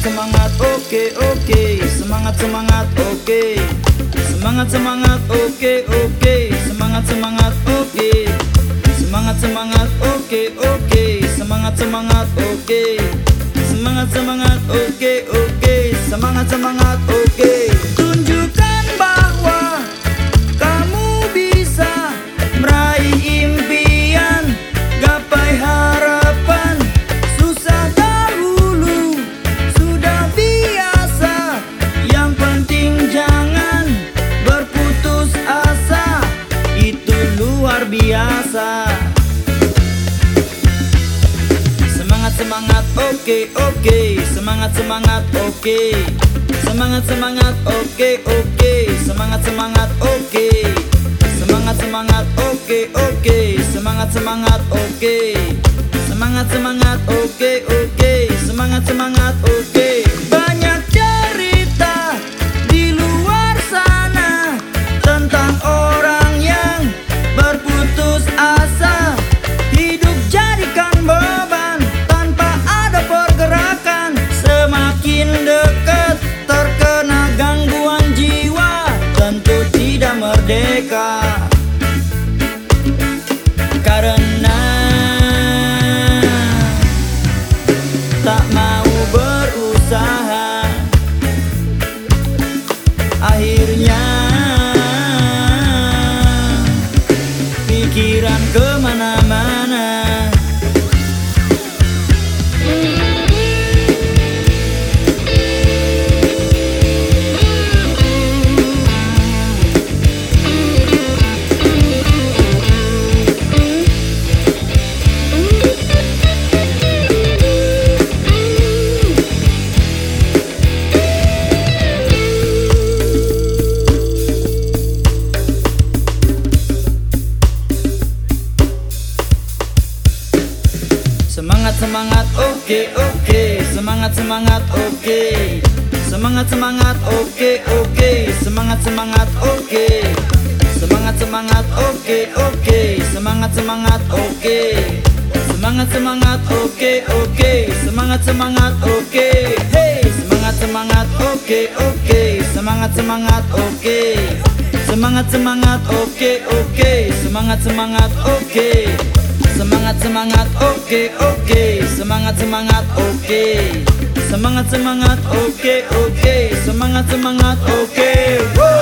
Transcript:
semangat oke okay, oke okay. semangat semangat oke okay. semangat semangat oke okay, oke okay. semangat semangat oke okay. semangat semangat oke okay, oke okay. semangat semangat oke okay. semangat semangat oke okay, oke okay. semangat semangat oke okay. Semangat oke oke. Semangat semangat oke. Semangat semangat oke oke. Semangat semangat oke. Semangat semangat oke oke. Semangat semangat oke. Semangat semangat oke oke. Semangat semangat oke. Banyak pikiran ke mana-mana Semangat semangat oke oke Semangat semangat oke Semangat semangat oke oke Semangat semangat oke Semangat semangat oke oke Semangat semangat oke Semangat semangat oke oke Semangat semangat oke Hey semangat semangat oke oke Semangat semangat oke Semangat semangat oke oke Semangat semangat oke Semangat semangat oke oke. Semangat semangat oke. Semangat semangat oke oke. Semangat semangat oke